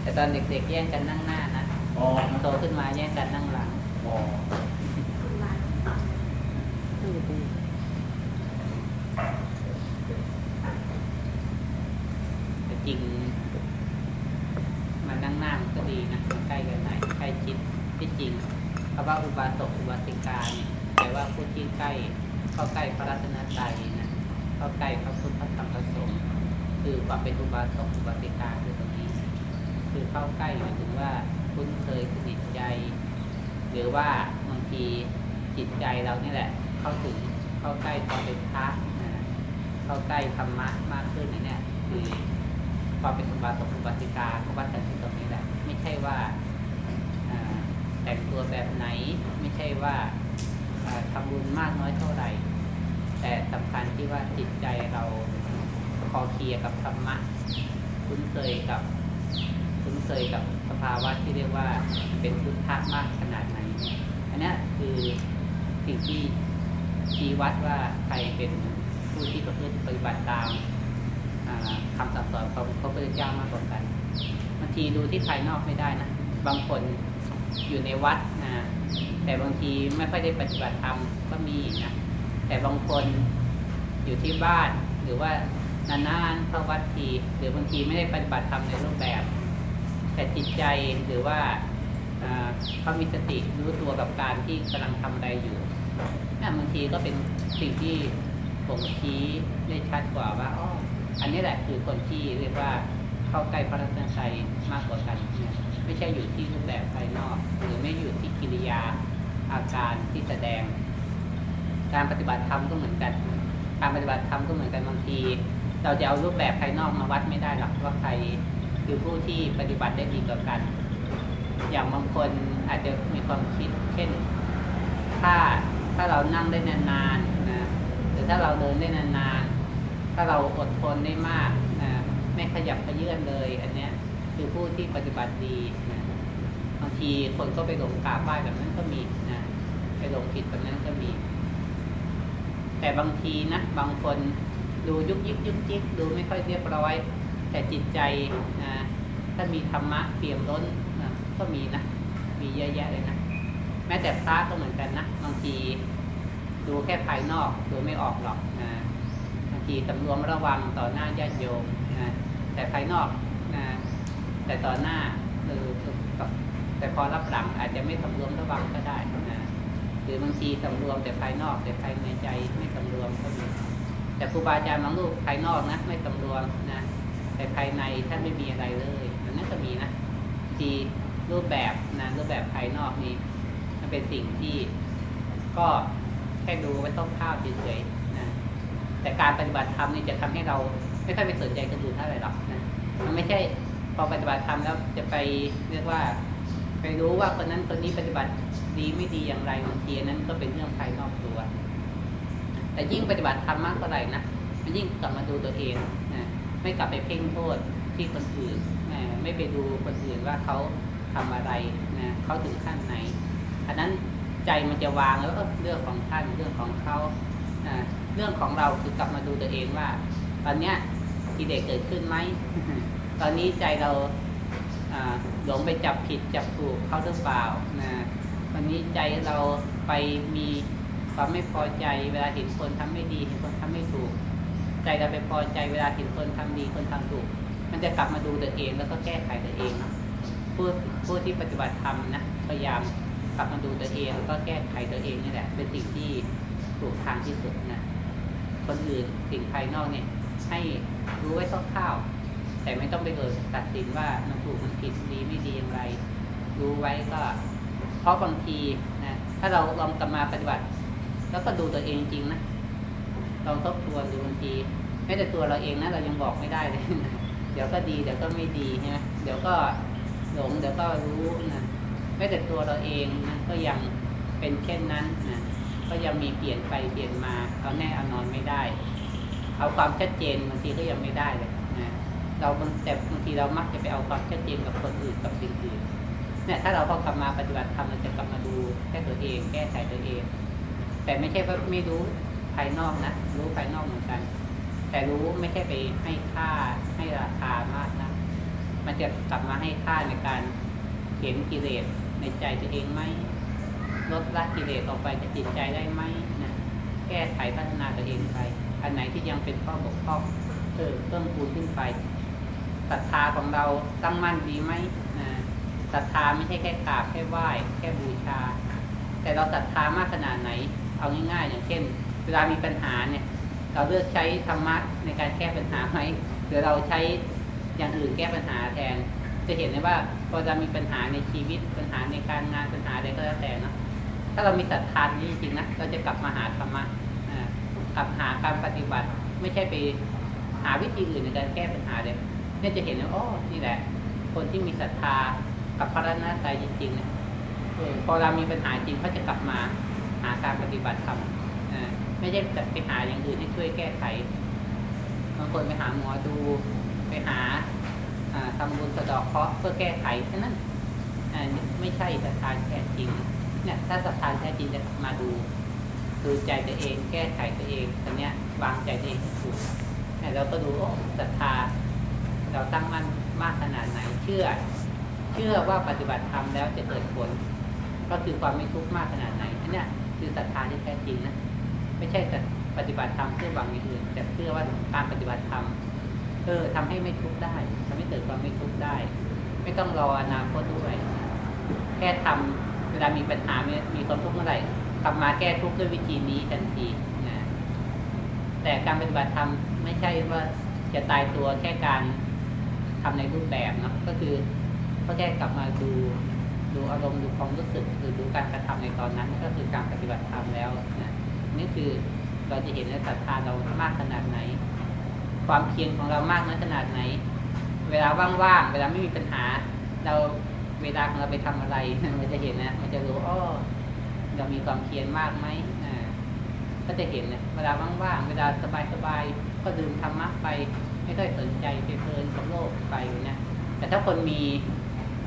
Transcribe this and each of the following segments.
แต่ตอนเด็กๆแย่งกันนั่งหน้านะโตขึ้นมาแย่งกันนั่งหลังแต่จริงมานั่งหน้ามันก็ดีนะใกล้กันไหนใกล้ชิดที่จริงเพราะว่าอุบาสกอุบาสิกาเนี่ยแปลว่าผู้ที่ใกล้เข้าใกล้พระรัตนตรัยนะเข้าใกล้พระพุทธธรรมพระสงฆ์ คือความเป็นอุบาสกอุบาสิกาคือตรงนี้ คือเข้าใกล้หมายถึงว่าคุ้นเคยสนิทใจ หรือว่าบางทีจิตใจเรานี่แหละ เข้าถึงเข้าใกล้ความเป็นพระนะเข้าใกล้ธรรมะมากขึ้นนี่เนี่ยคือความเป็นอุบาสกอุบาสิกาเขาวัดกันที่ตรงนี้แหละ ไม่ใช่ว่าแต่งตัวแบบไหนไม่ใช่ว่าทำบุญมากน้อยเท่าไหร่ แต่สำคัญที่ว่าจิตใจเรา อเคลียร์กับธรรมะคุ้นเคยกับคุ้นเคยกับสภาวะที่เรียกว่าเป็นพุทธะมากขนาดไหนอันนี้คือสิ่งที่ชี้วัดว่าใครเป็นผู้ที่ประพฤติปฏิบัติตามคำสั่งสอนของพระพุทธเจ้ามากกว่ากันบางทีดูที่ภายนอกไม่ได้นะบางคนอยู่ในวัดนะแต่บางทีไม่ค่อยได้ปฏิบัติธรรมก็มีนะแต่บางคนอยู่ที่บ้านหรือว่า นานๆเข้าวัดทีหรือบางทีไม่ได้ปฏิบัติธรรมในรูปแบบ แต่จิตใจหรือว่าเขามีสติรู้ตัวกับการที่กำลังทำอะไรอยู่นี่บางทีก็เป็นสิ่งที่ผมชี้ได้ชัดกว่าว่าอ๋ออันนี้แหละคือคนที่เรียกว่าเข้าใกล้พระรัตนตรัยมากกว่ากันไม่ใช่อยู่ที่รูปแบบภายนอก หรือไม่อยู่ที่กิริยาอาการที่แสดง การปฏิบัติธรรมก็เหมือนกัน การปฏิบัติธรรมก็เหมือนกันบางที เราจะเอารูปแบบภายนอกมาวัดไม่ได้หรอกว่าใครคือผู้ที่ปฏิบัติได้ดีกว่ากัน อย่างบางคนอาจจะมีความคิด เช่น ถ้าถ้าเรานั่งได้นานๆนะหรือถ้าเราเดินได้นานๆ ถ้าเราอดทนได้มากนะไม่ขยับขยื่นเลย อันเนี้ยคือผู้ที่ปฏิบัติดีนะบางทีคนก็ไปหลงกราบไหว้แบบนั้นก็มีนะไปหลงผิดแบบนั้นก็มี แต่บางทีนะบางคน ดูยุกยิกยุกยิกดูไม่ค่อยเรียบร้อย แต่จิตใจนะถ้ามีธรรมะเปี่ยมล้นนะก็มีนะ มีเยอะแยะเลยนะ แม้แต่พระก็เหมือนกันนะบางทีดูแค่ภายนอกดูไม่ออกหรอกนะบางทีสำรวมระวังต่อหน้าญาติโยมนะแต่ภายนอกนะแต่ต่อหน้าหรือแต่พอรับหลังอาจจะไม่สำรวมระวังก็ได้นะหรือบางทีสำรวมแต่ภายนอกแต่ภายในใจไม่สำรวมก็มี แต่ครูบาอาจารย์บางรูปภายนอกนะไม่สำรวมนะแต่ภายในท่านไม่มีอะไรเลยมันน่าจะมีนะทีรูปแบบนะรูปแบบภายนอกนี้มันเป็นสิ่งที่ก็แค่ดูไว้ต้องข้าวเฉยๆนะแต่การปฏิบัติธรรมนี่จะทำให้เราไม่ค่อยไปสนใจกันดูเท่าไหร่หรอกนะมันไม่ใช่พอปฏิบัติธรรมแล้วจะไปเรียกว่าไปรู้ว่าคนนั้นคนนี้ปฏิบัติดีไม่ดีอย่างไรบางทีนั้นก็เป็นเรื่องภายนอกตัว แต่ยิ่งปฏิบัติธรรมมากเท่าไหร่นะมันยิ่งกลับมาดูตัวเองนะไม่กลับไปเพ่งโทษที่คนอื่นนะไม่ไปดูคนอื่นว่าเขาทำอะไรนะเขาถึงขั้นไหนอันนั้นใจมันจะวางแล้วเรื่องของท่านเรื่องของเขาเรื่องของเราคือกลับมาดูตัวเองว่า ตอนเนี้ยกิเลสเกิดขึ้นไหมตอนนี้ใจเราหลงไปจับผิดจับถูกเขาหรือเปล่านะวันนี้ใจเราไปมี ความไม่พอใจเวลาเห็นคนทำไม่ดีเห็นคนทำไม่ถูก ใจเราไปพอใจเวลาเห็นคนทำดีคนทำถูก มันจะกลับมาดูตัวเองแล้วก็แก้ไขตัวเองผู้ผู้ที่ปฏิบัติธรรมนะพยายามกลับมาดูตัวเองแล้วก็แก้ไขตัวเองนี่แหละเป็นสิ่งที่ถูกทางที่สุดนะคนอื่นสิ่งภายนอกเนี่ยให้รู้ไว้คร่าวๆแต่ไม่ต้องไปเกิดตัดสินว่ามันถูกมันผิดดีไม่ดีอย่างไร รู้ไว้ก็ เพราะบางทีนะถ้าเราลองกลับมาปฏิบัติ แล้วก็ดูตัวเองจริงนะลองทบทวนดูบางทีแม้แต่ตัวเราเองนะเรายังบอกไม่ได้เลยเดี๋ยวก็ดีเดี๋ยวก็ไม่ดีใช่ไหมเดี๋ยวก็หลงเดี๋ยวก็รู้นะแม้แต่ตัวเราเองนะก็ยังเป็นเช่นนั้นนะก็ยังมีเปลี่ยนไปเปลี่ยนมาเอาแน่เอานอนไม่ได้ เอาความชัดเจนบางทีก็ยังไม่ได้เลยนะเราแต่บางทีเรามักจะไปเอาความชัดเจนกับคนอื่นกับสิ่งอื่นเนี่ยถ้าเราพอกลับมาปฏิบัติธรรมเราจะกลับมาดูแค่ตัวเอง แก้ไขตัวเอง แต่ไม่ใช่ว่าไม่รู้ภายนอกนะ รู้ภายนอกเหมือนกัน แต่รู้ไม่ใช่ไปให้ค่าให้ราคามากนะ มันจะกลับมาให้ค่าในการเห็นกิเลสในใจตัวเองไหมลดละกิเลสออกไปจากจิตใจได้ไหมนะแก้ไขพัฒนาตัวเองไป อันไหนที่ยังเป็นข้อบกพร่องเออเพิ่มพูนขึ้นไปศรัทธาของเราตั้งมั่นดีไหมนะศรัทธาไม่ใช่แค่กราบแค่ไหว้แค่บูชา แต่เราศรัทธามากขนาดไหน เอาง่ายๆอย่างเช่น เวลามีปัญหาเนี่ย เราเลือกใช้ธรรมะในการแก้ปัญหาไหมหรือเราใช้อย่างอื่นแก้ปัญหาแทน จะเห็นได้ว่าพอเรามีปัญหาในชีวิตปัญหาในการงานปัญหาใดก็แล้วแต่เนาะถ้าเรามีศรัทธานี้จริงๆนะเราจะกลับมาหาธรรมะกลับหาการปฏิบัติไม่ใช่ไปหาวิธีอื่นในการแก้ปัญหาเลยเนี่ยจะเห็นว่าอ๋อนี่แหละ คนที่มีศรัทธากับพระรัตนตรัยจริงๆเนี่ยพอเรามีปัญหาจริงเขาจะกลับมา หาการปฏิบัติธรรมไม่ใช่ไปหาอย่างอื่นที่ช่วยแก้ไขบางคนไปหาหมอดูไปหาทำบุญสะดอกเคราะห์เพื่อแก้ไขแค่นั้นไม่ใช่ศรัทธาแท้จริงเนี่ยถ้าศรัทธาแท้จริงจะมาดูดูใจตัวเอง แก้ไขตัวเองตอนเนี้ยวางใจตัวเองถูกเราก็ดูโอ้ศรัทธา เราตั้งมั่นมากขนาดไหนเชื่อ เชื่อว่าปฏิบัติธรรมแล้วจะเกิดผล ก็คือความไม่ทุกข์มากขนาดไหนอันนี้ คือศรัทธาที่แท้จริงนะไม่ใช่แต่ปฏิบัติธรรมเพื่อหวังอย่างอื่นแต่เพื่อว่าการปฏิบัติธรรมเออทำให้ไม่ทุกข์ได้ทำให้เกิดความไม่ทุกข์ได้ ไม่ต้องรออนาคตด้วยแค่ทำเวลามีปัญหามีมีความทุกข์เมื่อไหร่กลับมาแก้ทุกข์ด้วยวิธีนี้ทันทีนะแต่การปฏิบัติธรรมไม่ใช่ว่าจะตายตัวแค่การทำในรูปแบบเนาะก็คือก็แค่กลับมาดู ดูอารมณ์ดูความรู้สึกหรือดูการกระทำในตอนนั้นก็คือการปฏิบัติธรรมแล้วนะนี่คือเราจะเห็นในศรัทธาเรามากขนาดไหน ความเพียรของเรามากน้อยขนาดไหน เวลาว่างๆเวลาไม่มีปัญหา เราเวลาของเราไปทำอะไรมันจะเห็นนะมันจะรู้อ้อเรามีความเพียรมากไหมอ่าก็จะเห็นนะเวลาว่างๆเวลาสบายๆก็ดื่มธรรมะไป ไม่ค่อยสนใจไปเพลินกับโลกไปนะแต่ถ้าคนมี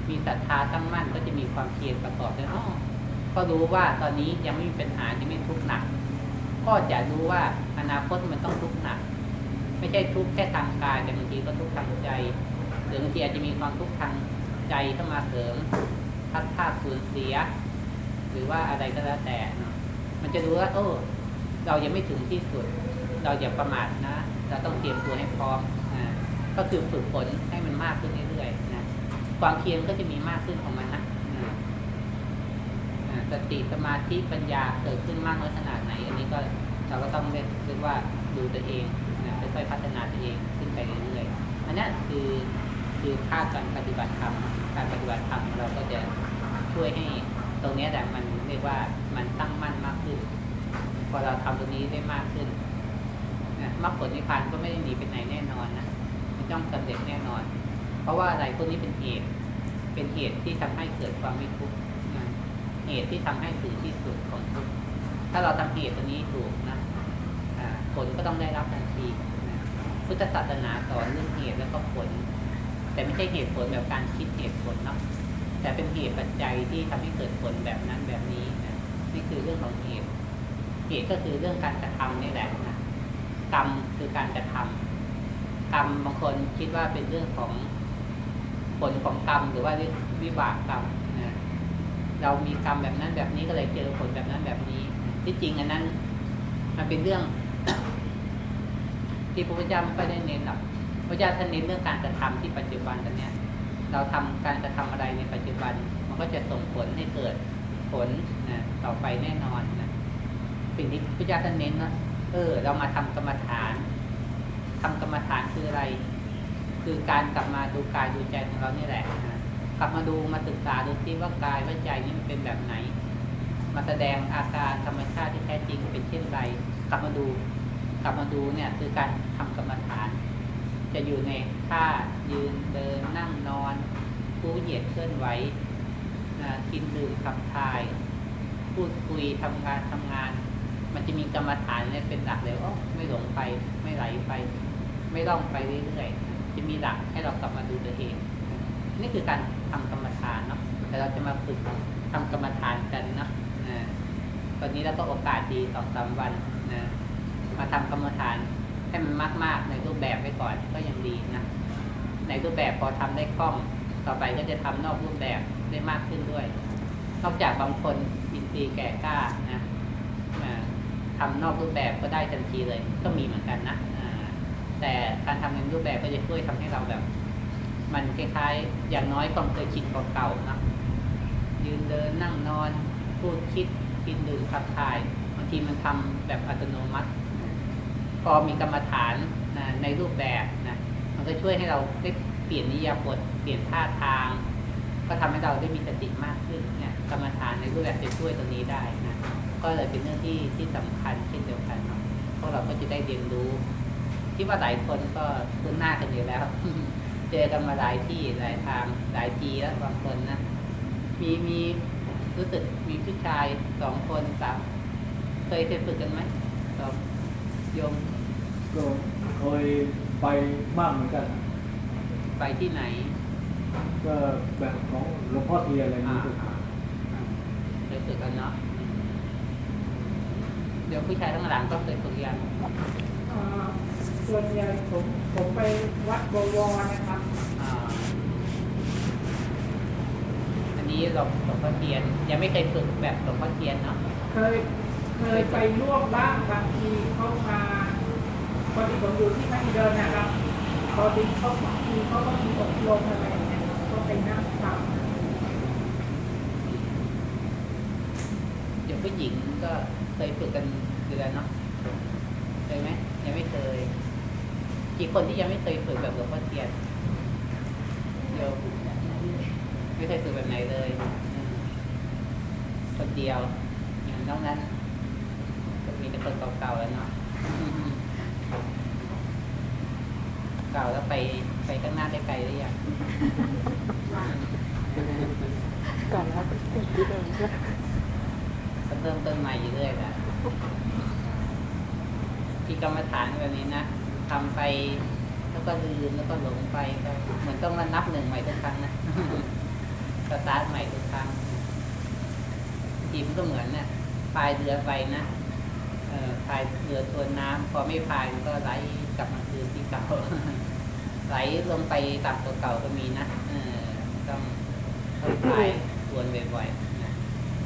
มีศรัทธาตั้งมั่นก็จะมีความเพียรประกอบด้วยอ๋อก็รู้ว่าตอนนี้ยังไม่มีปัญหายังไม่ทุกข์หนัก ก็จะรู้ว่าอนาคตมันต้องทุกข์หนัก ไม่ใช่ทุกข์แค่ทางกายแต่บางทีก็ทุกข์ทางใจหรือบางทีอาจจะมีความทุกข์ทางใจเข้ามาเสริมพัดภาพสูญเสีย หรือว่าอะไรก็แล้วแต่เนาะมันจะรู้ว่าโอ้เรายังไม่ถึงที่สุด เราอย่าประมาทนะ เราต้องเตรียมตัวให้พร้อมอ่าก็คือฝึกฝนให้มันมากขึ้นเรื่อยๆนะ ความเพียรก็จะมีมากขึ้นของมันนะสติสมาธิปัญญาเกิดขึ้นมากน้อยขนาดไหน อันนี้ก็เราก็ต้องเรียกเรียกว่าดูตัวเองนะค่อยๆพัฒนาตัวเองขึ้นไปเรื่อยๆอันนี้คือคือค่าการปฏิบัติธรรมการปฏิบัติธรรมเราก็จะช่วยให้ตรงนี้แต่มันเรียกว่ามันตั้งมั่นมากขึ้น พอเราทำตรงนี้ได้มากขึ้นนะมรรคผลนิพพานก็ไม่ได้หนีไปไหนแน่นอนนะมันต้องสำเร็จแน่นอนเพ ราะว่าอะไรพวกนี้เป็นเหตุ เป็นเหตุที่ทำให้เกิดความไม่ทุกข์เหตุที่ทำให้ถึงที่สุดของทุกข์ถ้าเราทำเหตุตัวนี้ถูกนะผลก็ต้องได้รับทันทีนะพุทธศาสนาสอนเรื่องเหตุแล้วก็ผล แต่ไม่ใช่เหตุผลแบบการคิดเหตุผลเนาะแต่เป็นเหตุปัจจัยที่ทำให้เกิดผลแบบนั้นแบบนี้นะนี่คือเรื่องของเหตุเหตุก็คือเรื่องการกระทำนี่แหละนะกรรมคือการกระทำกรรมบางคนคิดว่าเป็นเรื่องของ ผลของกรรมหรือว่าวิบากกรรมนะเรามีกรรมแบบนั้นแบบนี้ก็เลยเจอผลแบบนั้นแบบนี้ ที่จริงอันนั้น มันเป็นเรื่อง ที่พระพุทธเจ้าไม่ได้เน้นหรอกพระเจ้าท่านเน้นเรื่องการกระทำที่ปัจจุบันตอนนี้เราทำการกระทำอะไรในปัจจุบัน มันก็จะส่งผลให้เกิดผลนะต่อไปแน่นอนนะสิ่งที่พระเจ้าท่านเน้นนะเออ เรามาทำกรรมฐานทำกรรมฐานคืออะไร คือการกลับมาดูกายดูใจของเรานี่แหละนะกลับมาดูมาศึกษาดูซิว่ากายว่าใจนี่มันเป็นแบบไหน มาแสดงอาการธรรมชาติที่แท้จริงเป็นเช่นไร กลับมาดู กลับมาดูเนี่ยคือการทำกรรมฐาน จะอยู่ในท่ายืนเดินนั่งนอนผู้เหยียดเคลื่อนไหวนะกินดื่มขับถ่าย พูดคุยทำงานทำงาน มันจะมีกรรมฐานเนี่ยเป็นหลักเลยอ๋อไม่หลงไปไม่ไหลไป ไม่ล่องไปเรื่อยๆ จะมีหลักให้เรากลับมาดูตัวเอง นี่คือการทำกรรมฐานเนาะแต่เราจะมาฝึกทำกรรมฐานกันนะตอนนี้เราก็โอกาสดีสองสามวันนะมาทำกรรมฐานให้มันมาก ๆ ในรูปแบบไปก่อนก็ยังดีนะในรูปแบบพอทำได้คล่องต่อไปก็จะทำนอกรูปแบบได้มากขึ้นด้วย นอกจากบางคนอินทรีย์แก่กล้านะทำนอกรูปแบบก็ได้ทันทีเลย ก็มีเหมือนกันนะ แต่การทำในรูปแบบก็จะช่วยทำให้เราแบบ มันคล้ายๆ อย่างน้อยความเคยชินเก่าๆนะยืนเดินนั่งนอน พูดคิดกินดื่มขับถ่ายบางทีมันทำแบบอัตโนมัติ พอมีกรรมฐานนะในรูปแบบนะมันก็ช่วยให้เราได้เปลี่ยนนิยามบทเปลี่ยนท่าทาง ก็ทำให้เราได้มีสติมากขึ้นเนี่ยกรรมฐานในรูปแบบจะช่วยตรงนี้ได้นะก็เลยเป็นเรื่องที่ที่สำคัญเช่นเดียวกันเนาะพวกเราก็จะได้เรียนรู้ ที่ว่าหลายคนก็คุ้นหน้ากันอยู่แล้ว เจอกันมาหลายที่หลายทางหลายทีแล้วบางคนนะ มีมีรู้สึกมีผู้ชายสองคนสามเคยเคยฝึกกันไหมรโยมก็เคยไปมากเหมือนกัน ไปที่ไหน ก็แบบของหลวงพ่อเทียอะไรนี้ก็เคยฝึกกันเนาะเดี๋ยวผู้ชายทั้งหลังก็เคยฝึกยัง ส่วนใหญ่ผมผมไปวัดบวรนะครับอันนี้หลวงหลวงพ่อเทียน ยังไม่เคยฝึกแบบหลวงพ่อเทียนเนาะเคยเคยไปร่วมบ้างบางทีเขามาพอดีผมอยู่ที่มัธยมนะครับพอดีเขาบางทีเขาก็มีอบรมอะไรอย่างเงี้ยก็ไปนั่งฟังอย่างผู้หญิงก็เคยฝึกกันเดือนเนาะเคยไหมยังไม่เคย กี่คนที่ยังไม่เคยฝึกแบบหลวงพ่อเทียนเดียวไม่เคยฝึกแบบไหนเลย คนเดียวอย่างนอกนั้นมีแต่คนเก่าๆแล้วเนาะเก่าแล้วไปไปข้างหน้าได้ไกลหรือยังก่อนแล้วก็ติดที่เดิมก็เริ่มต้นใหม่อยู่เรื่อยแหละที่กรรมฐานแบบนี้นะ ทำไป แล้วก็ลืมแล้วก็หลงไปก็เหมือนต้องมานับหนึ่งใหม่ทุกครั้งนะสตาร์ทใหม่ทุกครั้งทีมก็เหมือนเนี่ยพายเรือไปนะเออพายเรือทวนน้ำพอไม่พายมันก็ไหลกลับมาคืนที่เก่าไหลลงไปตามตัวเก่าก็มีนะเออต้องต้องพายทวนบ่อยๆนะ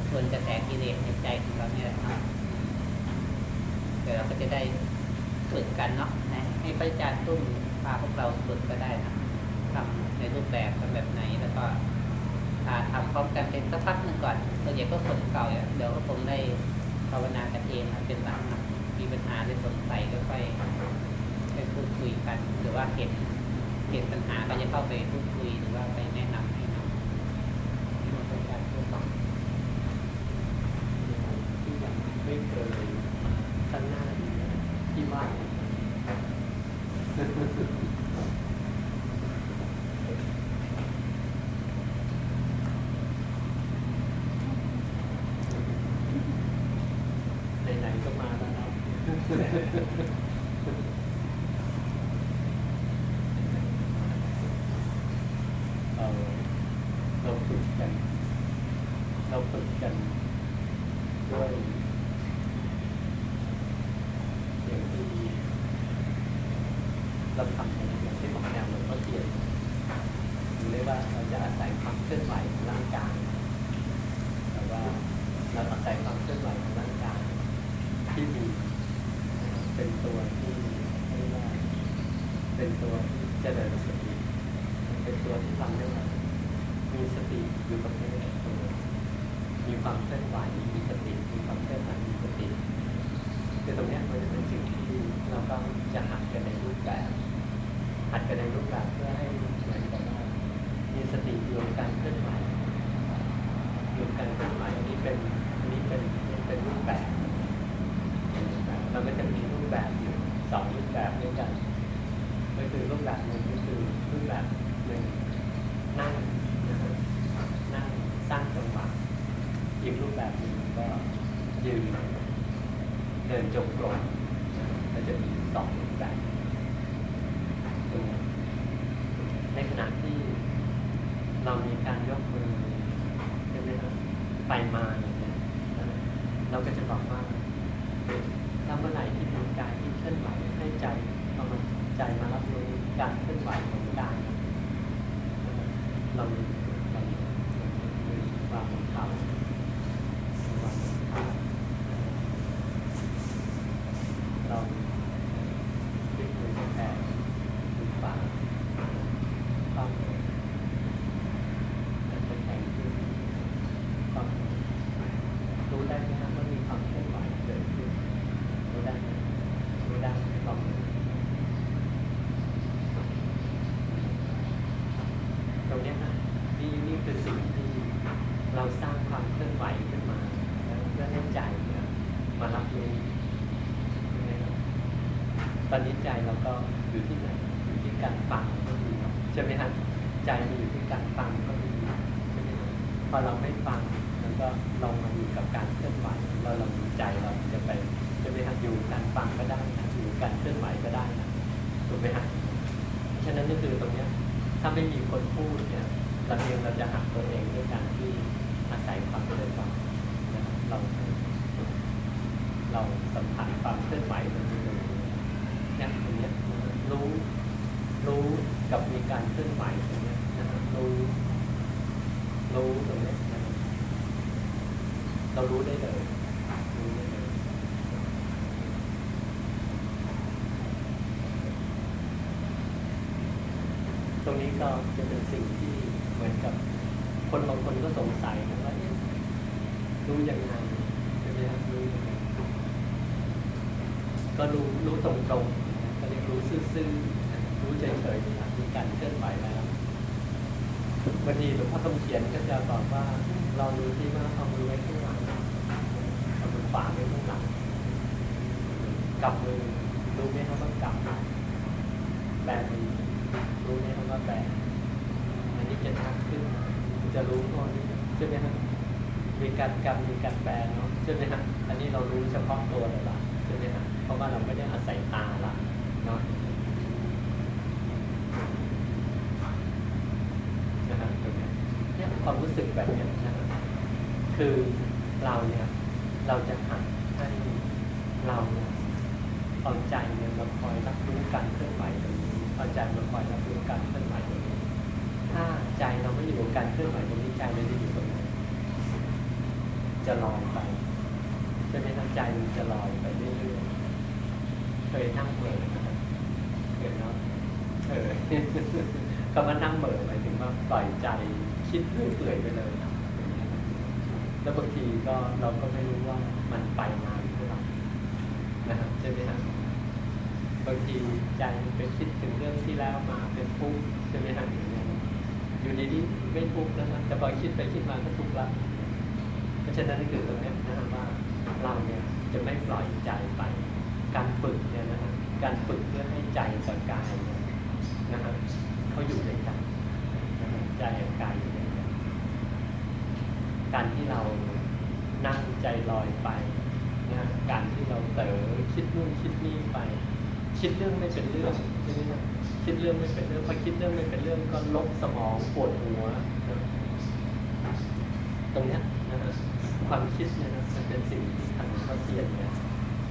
ทวนกระแสกิเลสในใจของเราเนี่ยแหละเดี๋ยวเราก็จะได้ฝึกกันเนาะนะ ให้พระอาจารย์ตุ้มพาพวกเราฝึกก็ได้นะทำในรูปแบบกันแบบไหนแล้วก็ทำพร้อมกันเป็นสักพักหนึ่งก่อนส่วนใหญ่ก็คนเก่าเดี๋ยวก็คงได้ภาวนากันเองเป็นหลักนะมีปัญหาได้สงสัยก็ค่อยไปพูดคุยกัน หรือว่าเห็นเห็นปัญหาก็จะเข้าไปพูดคุยหรือว่าไปแนะนำให้นะที่มันเป็นการพูดต่อที่ยังไม่เคยตั้งหน้าที่บ้านไหนๆก็มาแล้วครับเราเราฝึกกัน เราฝึกกันด้วยเราทำอย่างที่บอกแนวหลวงพ่อเทียนเรียกว่าเราจะอาศัยความเคลื่อนไหวของร่างกายแต่ว่าเราอาศัยความเคลื่อนไหวของร่างกายที่มีเป็นตัวที่เรียกว่าเป็นตัวที่เจริญสติเป็นตัวที่ทำให้เรามีสติอยู่กับเนื้อตัวมีความเคลื่อนไหวมีสติมีความเคลื่อนไหวมีสติคือตรงนี้มันจะเป็นสิ่งที่เราต้องจะหัดกันในรูปแบบหัดกันในรูปแบบเพื่อให้เหมือนกับว่ามีสติอยู่กับการเคลื่อนไหวอยู่กับการเคลื่อนไหวอันนี้เป็นอันนี้เป็นเป็นรูป แบบเราก็จะมีรูปแบบอยู่สองรูปแบบด้วยกันก็คือรูปแบบหนึ่งก็คือรูปแบบหนึ่งนั่งนะครับนั่งสร้างจังหวะอีกรูปแบบหนึ่งก็ยืนเดินจงกรมเราจะมีสองรูปแบบในขณะที่เรามีการยกมือใช่ไหมครับไปมาอย่างเงี้ยเราก็จะบอกว่าถ้าเมื่อไหร่ที่มีกายที่เคลื่อนไหวให้ใจเอามาใจมารับรู้การเคลื่อนไหวของกาย เรามีเรามีวางบนเท้าวางบนเท้าเราพลิกมือแผ่มือขวาต้องแล้วจะแข็งขึ้นต้องรู้ได้ไหมครับว่ามีความเคลื่อนไหวเกิดขึ้นรู้ได้ไหมรู้ได้ไหมลองดู ตรงเนี้ยนะนี่นี่คือสิ่งที่เราสร้างความเคลื่อนไหวขึ้นมาแล้วเพื่อให้ใจเนี่ยมารับรู้ใช่ไหมครับ ตอนนี้ใจเราก็อยู่ที่ไหนอยู่ที่การฟังก็ดีเนาะใช่ไหมครับใจมันอยู่ที่การฟังก็ดีใช่ไหมครับพอเราไม่ฟังมันก็ลองมาอยู่กับการเคลื่อนไหวเราเรามีใจเราจะไปใช่ไหมครับอยู่การฟังก็ได้นะอยู่การเคลื่อนไหวก็ได้นะถูกไหมครับ ฉะนั้นก็คือตรงเนี้ยถ้าไม่มีคนพูดเนี่ยเราเองเราจะหักตัวเองด้วยการที่อาศัยความเคลื่อนไหวนะครับเราเราสัมผัสความเคลื่อนไหวตรงนี้เลยเนี่ยตรงเนี้ยรู้ รู้กับมีการเคลื่อนไหวตรงเนี้ยนะครับรู้ รู้ตรงเนี้ยนะครับเรารู้ได้เลยรู้ได้เลย ตรงนี้ก็จะเป็นสิ่งที่เหมือนกับ คนบางคนก็สงสัยนะว่าเอ๊ะ รู้ยังไงใช่ไหมครับรู้ยังไงก็รู้รู้ตรงๆก็เรียกรู้ซื่อๆรู้เฉยๆมีการเคลื่อนไหวแล้วบางทีหลวงพ่อคำเขียนก็จะบอกว่าเราดูที่ว่าเอามือไว้ข้างหลังเอามือขวาไว้ข้างหลังกำมือรู้ไหมครับว่ากำแบมือรู้ไหมครับว่าแปลอันนี้จะชัดขึ้นจะรู้ตอนนี้ใช่ไหมครับ มีการกรรมมีการแปลเนาะใช่ไหมครับอันนี้เรารู้เฉพาะตัวเลยล่ะใช่ไหมครับเพราะว่าเราไม่ได้อาศัยตาละเนาะนะครับตรงเนี้ยเนี่ยความรู้สึกแบบนี้นะครับคือเราเนี่ยเราจะหเราเนี่ยเอาใจเนี่ยมาคอยรับรู้การเคลื่อนไหวตรงนี้เอาใจมาคอยรับรู้การเคลื่อนไหวตรงนี้ ถ้าใจเราไม่อยู่กับการเคลื่อนไหวตรงนี้ใจเราจะอยู่ตรงไหนจะลอยไปใช่ไหมครับใจมันจะลอยไปเรื่อยๆ เคยนั่งเหม่อนเคยเนาะเออคำว่านั่งเหม่อหมายถึงว่าปล่อยใจคิดเรื่อยเปื่อยไปเลยนะแล้วบางทีก็เราก็ไม่รู้ว่ามันไปนานเท่าไหร่นะครับใช่ไหมครับบางทีใจไปคิดถึงเรื่องที่แล้วมาเป็นทุกข์ใช่ไหมครับอย่างเงี้ยอยู่ดีๆไม่ทุกข์แล้วนะแต่พอคิดไปคิดมาก็ทุกข์ละเพราะฉะนั้นนี่คือตรงนี้นะครับว่าเราเนี่ยจะไม่ปล่อยใจไป การฝึกเนี่ยนะครับ การฝึกเพื่อให้ใจกับกายนะครับเขาอยู่ด้วยกันใจกับกายอยู่ด้วยกันการที่เรานั่งใจลอยไปนะการที่เราเต๋อคิดนู่นคิดนี่ไป คิดเรื่องไม่เป็นเรื่องใช่ไหมครับคิดเรื่องไม่เป็นเรื่องพอคิดเรื่องไม่เป็นเรื่องก็ลบสมองปวดหัวนะตรงเนี้ยนะฮะความคิดเนี่ยนะมันเป็นสิ่งที่ทางเขาเทียนเนี่ย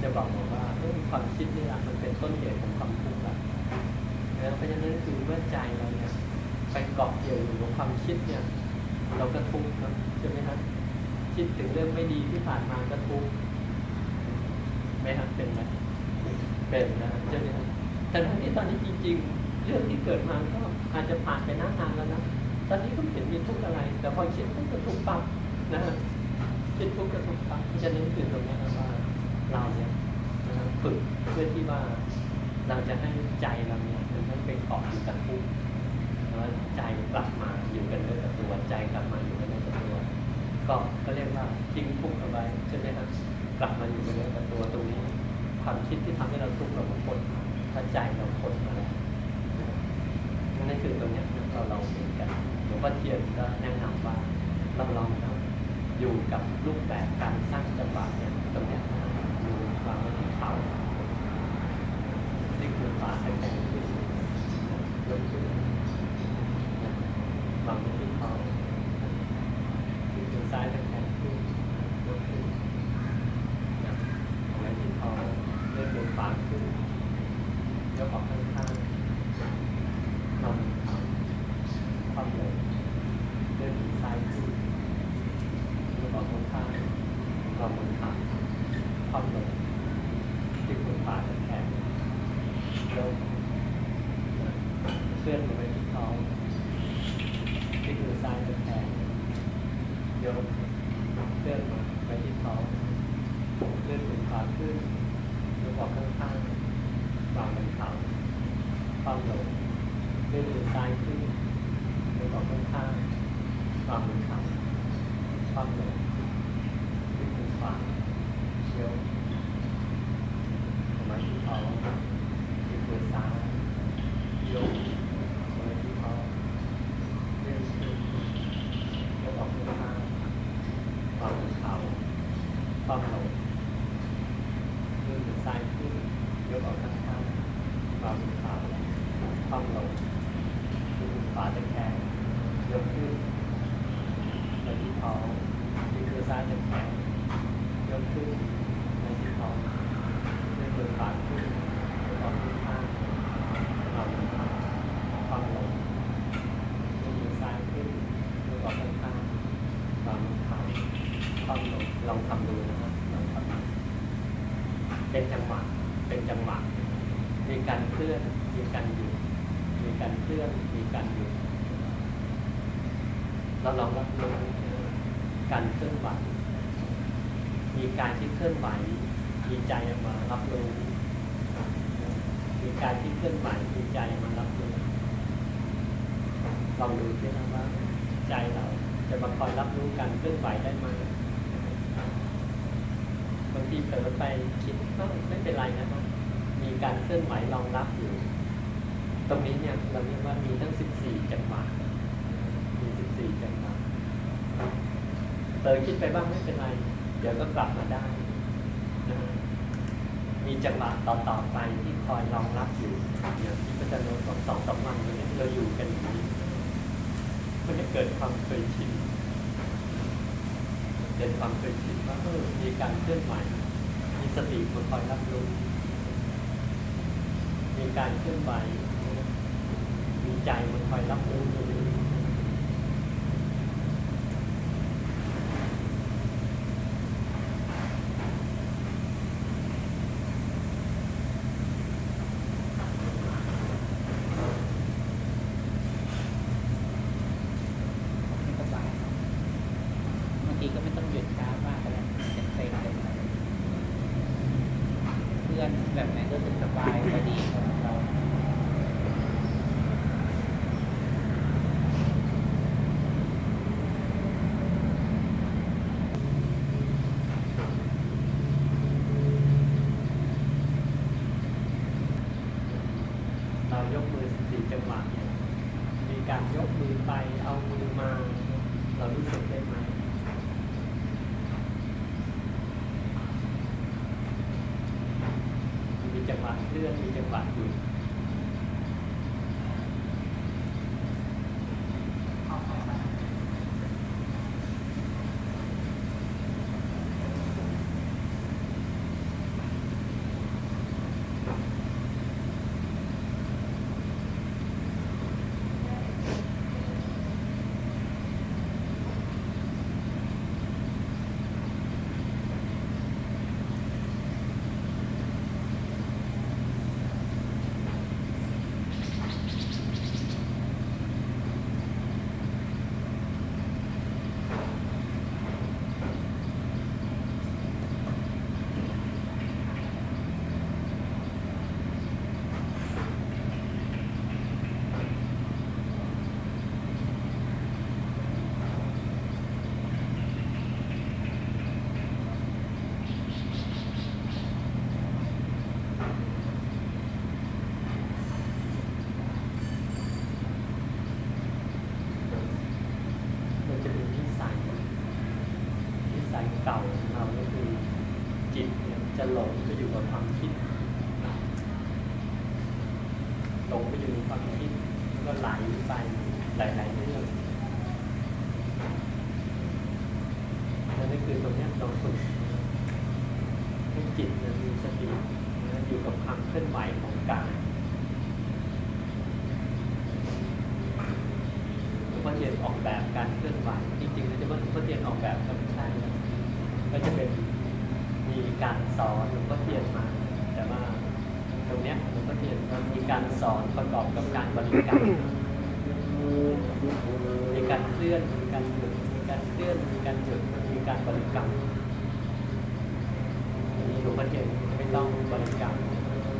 จะบอกมาว่าเออความคิดนี่แหละมันเป็นต้นเหตุของความทุกข์ละแล้วเพราะฉะนั้นคือเมื่อใจเราเนี่ยไปเกาะเกี่ยวอยู่กับความคิดเนี่ย เราก็ทุกข์นะใช่ไหมครับคิดถึงเรื่องไม่ดีที่ผ่านมาก็ทุกข์ไหมครับเป็นไหมเป็นนะใช่ไหมครับแต่ทั้งนี้ตอนนี้จริง ๆ เรื่องที่เกิดมาก็อาจจะผ่านไปนานๆแล้วนะตอนนี้ก็เห็นมีทุกข์อะไร แต่พอคิดทุกข์ก็ทุกข์ปั๊บนะฮะคิดทุกข์ก็ทุกข์ปั๊บเพราะฉะนั้นคือตรงนี้นะว่า เราเนี่ยนะครับฝึกเพื่อที่ว่าเราจะให้ใจเราเนี่ยมันไม่ไปเกาะอยู่กับทุกข์แล้วใจกลับมาอยู่กันเนื้อกับตัวใจกลับมาอยู่กันเนื้อกับตัวก็ก็เรียกว่าทิ้งทุกข์เอาไว้ใช่ไหมครับกลับมาอยู่กันเนื้อกับตัวตรงนี้ ความคิดที่ทำให้เราทุกข์เราก็พ้นถ้าใจเราพ้นมาแล้วนั่นคือตรงเนี้ยเราลองเป็นกันหลวงพ่อเทียนก็แนะนำว่าเราลองนะอยู่กับรูปแบบการสร้างจังหวะเนี่ยตรงเนี้ยอยู่วางไว้ที่เขานี่คือฝาแข็งขึ้นยกขึ้น วางไว้ที่คอที่มือซ้ายตะแคงขึ้นยกขึ้นนะเอาไว้ที่คอเลื่อนมือขวาขึ้น ยกออกข้างๆนอนเอาความลง ท้องที่มือซ้ายตะแคงยกเคลื่อนมาไปที่ท้องเคลื่อนมือขวาขึ้นยกออกข้างๆวางบนเข่าความลงเคลื่อนมือซ้ายขึ้นยกออกข้างๆวางบนเข่าความลงเคลื่อนมือขวายกออกมาที่ท้องที่มือซ้ายยกออกมาที่ท้องเคลื่อนขึ้นยกออกข้างๆวางบนเข่าความลง มือมือซ้ายขึ้นยกออกข้างๆวางมือขวาคว่ำลงมือขวาตะแคงยกขึ้นไปที่ท้องมือซ้ายตะแคงยกขึ้นไปที่ท้องมือมือขาขึ้นยกออกข้างๆวางมือขวาคว่ำลงมือมือซ้ายขึ้นยกออกข้างๆวางมือขวาคว่ำลงลองทำดูนะครับลองทำดู เป็นจังหวะ เป็นจังหวะ มีการเคลื่อน มีการหยุด มีการเคลื่อน มีการหยุด เราลองรับรู้การเคลื่อนไหว มีการที่เคลื่อนไหว มีใจมารับรู้มีการที่เคลื่อนไหวมีใจมารับรู้ลองดูสินะว่าใจเราจะมาคอยรับรู้การเคลื่อนไหวได้ไหมบางทีเผลอไปคิดก็ไม่เป็นไรนะครับมีการเคลื่อนไหวรองรับอยู่ ตรงนี้เนี่ยเราเรียกว่ามีทั้ง 14 จังหวะมี 14 จังหวะเผลอคิดไปบ้างไม่เป็นไร เดี๋ยวก็กลับมาได้นะฮะ มีจังหวะต่อๆไปที่คอยรองรับอยู่อย่างที่พระอาจารย์บอกสองสามวันนี้เราอยู่กันอย่างนี้มันจะเกิดความเคยชินเป็นความเคยชินว่าเออมีการเคลื่อนไหวมีสติมาคอยรับรู้มีการเคลื่อนไหวมีใจมันคอยรับรู้อยู่เรา ยกมือสี่จังหวะเนี่ยมีการยกมือไปเอามือมา เรารู้สึกได้ไหมมีจังหวะเคลื่อนมีจังหวะหยุด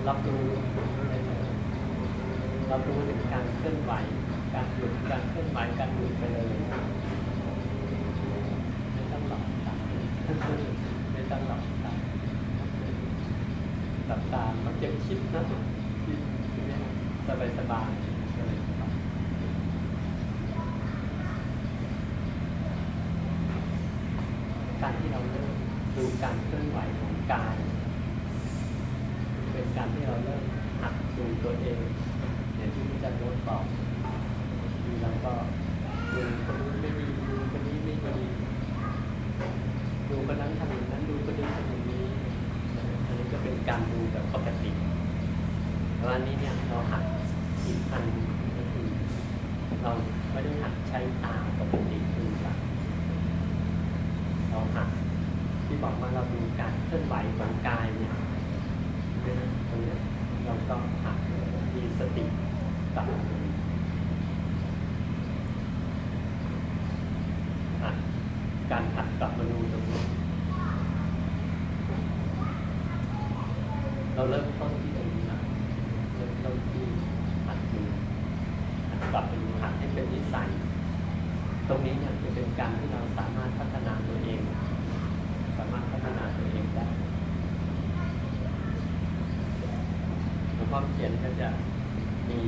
รับรู้ได้เรับรู้ถึงการเคลื่อนไหว การหยุดการเคลื่อนไหวการหยุดไปเลยไม่ต้องหลับตาไม่ต้องหลับตาหลับตามันจะคิดนะคิดสบายสบายการที่เราเริ่มดูการเคลื่อนไหวของกาย การที่เราเริ่มหัดดูตัวเองอย่างที่อาจารย์โน้ตบอกแล้วก็ดูคนนู้นไม่ดีดูคนนี้ไม่ดีดูคนนั้นทำอย่างนั้นดูคนนี้ทำอย่างนี้อันนี้ก็เป็นการดูแบบปกติแต่ว่าอันนี้เนี่ยเราหัดอีกอันหนึ่งก็คือเราไม่ได้หัดใช้ตาปกติดูละ เราหัดที่บอกว่าเราดูการเคลื่อนไหวของกายเนี่ยเนี่ยนะตรงเนี้ยเราต้องหัดมีสติกลับมาดูหัดการหัดกลับมาดูตรงนี้ เราเริ่มต้นที่ตรงนี้นะเริ่มต้นที่หัดดูหัดกลับไปดูหัดให้เป็นนิสัย ตรงนี้เนี่ยจะเป็นการที่เราสามารถพัฒนาตัวเอง สามารถพัฒนาตัวเองได้หลวงพ่อเขียนก็จะมี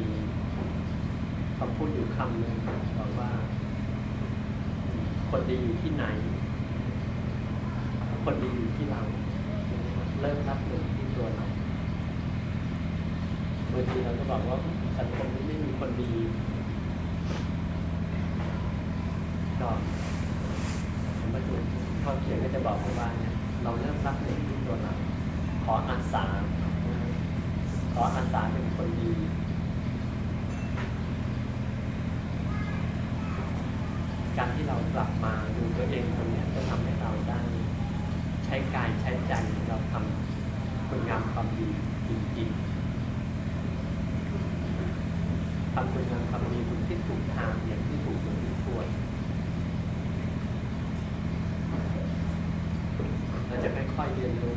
คำพูดอยู่คำหนึ่งบอกว่า คนดีอยู่ที่ไหนดีอยู่ที่เรา เริ่มรับหนึ่งที่ตัวเราบางทีเราก็บอกว่าสังคมนี้ไม่มีคนดี ก็ผมมาดูพ่อเขียนก็จะบอกว่าเนี่ยเราเริ่มรักเด็กที่ตัวเราขออาสาขออาสาเป็นคนดี การที่เรากลับมาดูตัวเองตรงเนี้ยจะทำให้เราได้ ใช้กายใช้ใจเราทำ คุณงามความดีจริงๆทำคุณงามความดีถูกที่ถูกทางอย่างที่ถูกอย่างที่ควรเราจะค่อยๆเรียนรู้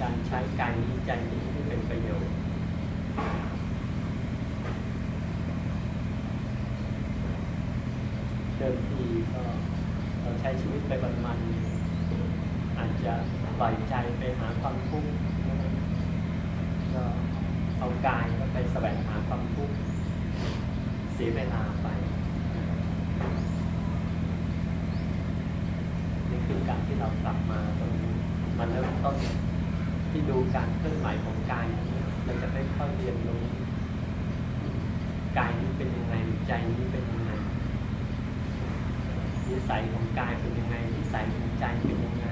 การใช้กายนี้ใจนี้ให้เป็นประโยชน์เดิมทีก็เราใช้ชีวิตไปวันๆอาจจะปล่อยใจไปหาความทุกข์ กายก็ไปแสวงหาความทุกข์เสียเวลาไป นี่คือการที่เรากลับมาตรงนี้มันเริ่มต้นที่ดูการเคลื่อนไหวของกายนี้เราจะได้ค่อยเรียนรู้กายนี้เป็นยังไงใจนี้เป็นยังไงนิสัยของกายเป็นยังไงนิสัยของใจเป็นยังไง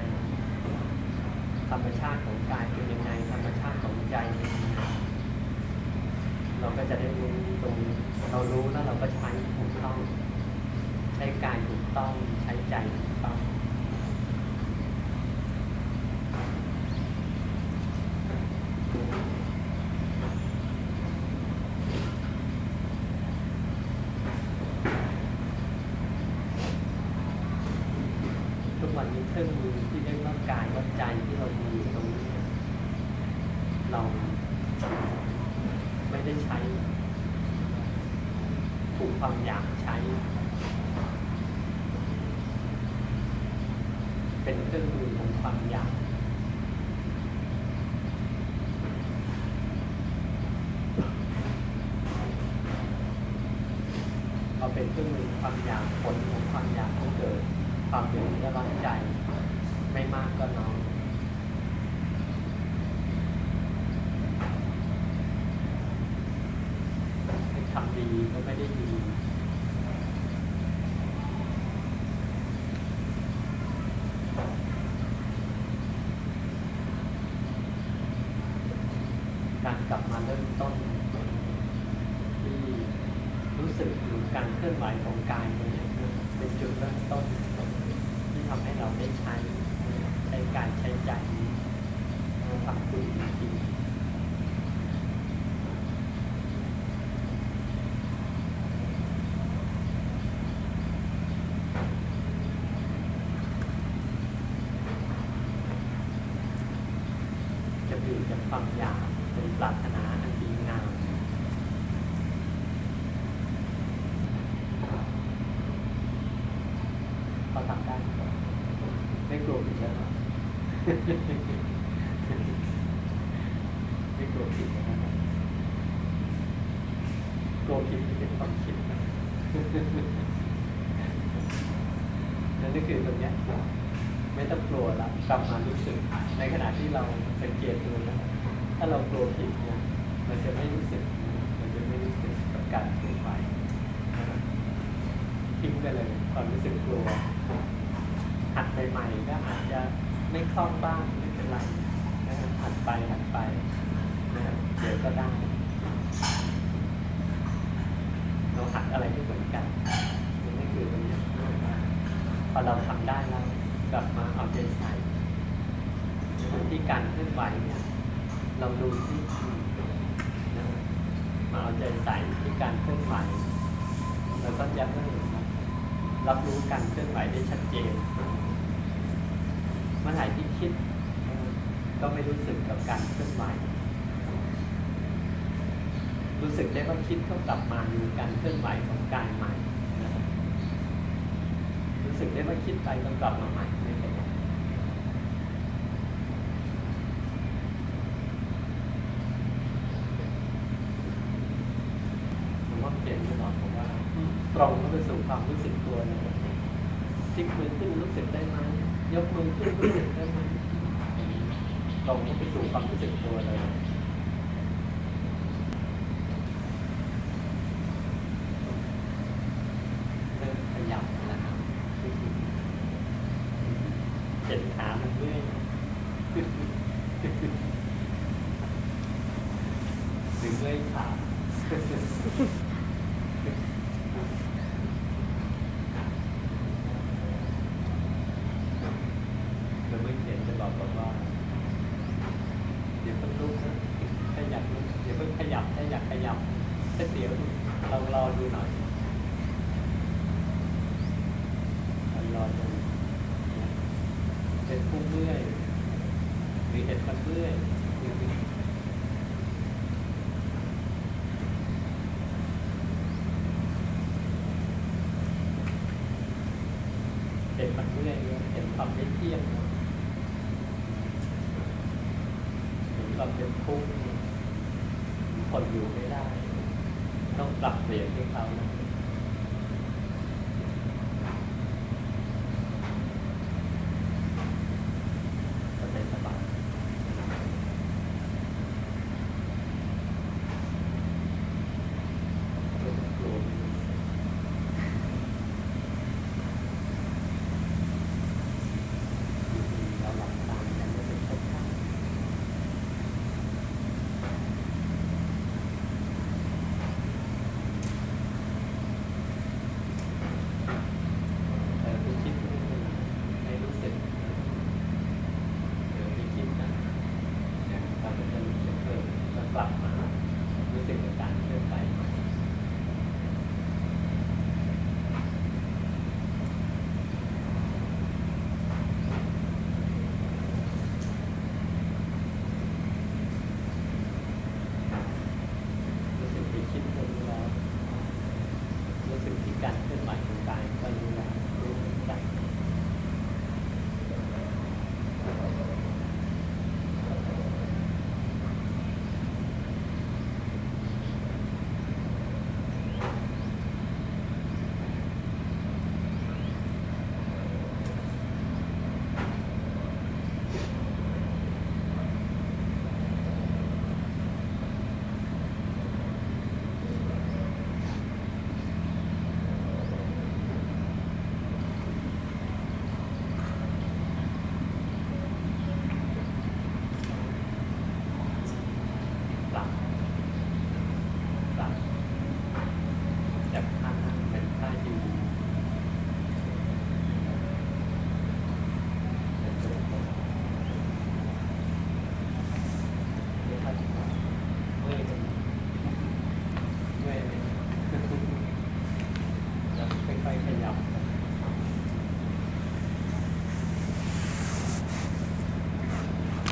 ธรรมชาติของกายเป็นยังไงธรรมชาติของใจเป็นยังไง เราก็จะได้รู้ตรงนี้เรารู้แล้วเราก็ใช้ถูกต้อง ใช้กายถูกต้องใช้ใจถูกต้อง ต้นที่รู้สึกถึงการเคลื่อนไหวของกายตรงนี้เป็นจุดเริ่มต้นที่ทำให้เราได้ใช้ใช้การใช้ใจทำคุณจริงจะดูจะฟังอย่าง เลยความรู้สึกกลัวหัดใหม่ๆก็อาจจะไม่คล่องบ้างไม่เป็นไรนะครับหัดไปหัดไปนะครับเดี๋ยวก็ได้เราหัดอะไรไม่เหมือนกันนี่คือตรงนี้พอเราทำได้แล้วกลับมาเอาใจใส่ที่การเคลื่อนไหวเนี่ยเราดูที่มาเอาใจใส่ที่การเคลื่อนไหวแล้วก็ยับยั้ รับรู้การเคลื่อนไหวได้ชัดเจนเมื่อไหร่ที่คิดก็ไม่รู้สึกกับการเคลื่อนไหว รู้สึกได้ว่าคิดก็กลับมาดูการเคลื่อนไหวของกายใหม่นะครับรู้สึกได้ว่าคิดไปก็กลับมาใหม่ว่าเปลี่ยนตลอดผมว่าตรงเข้าไปสู่ ความรู้สึกตัวเลยพลิกมือขึ้นรู้สึกได้ไหมยกมือขึ้นรู้สึกได้ไหมตรงเข้าไปสู่ความรู้สึกตัวเลย เริ่มขยับแล้วครับเห็นขามันเมื่อยหรือเมื่อยขาเราไม่เห็นจะบอกบอกว่า เดี๋ยวเพิ่งลุกนะถ้าอยากลุกเดี๋ยวเพิ่งขยับถ้าอยากขยับถ้าเดี๋ยวเรารอดูหน่อย มันรอจนเป็นผู้เมื่อยหรือเห็นมันเมื่อยเห็นมันเมื่อยเห็นความไม่เที่ยงเห็นความเป็นทุกข์ คนอยู่ไม่ได้ ต้องปรับเปลี่ยนให้เขานะ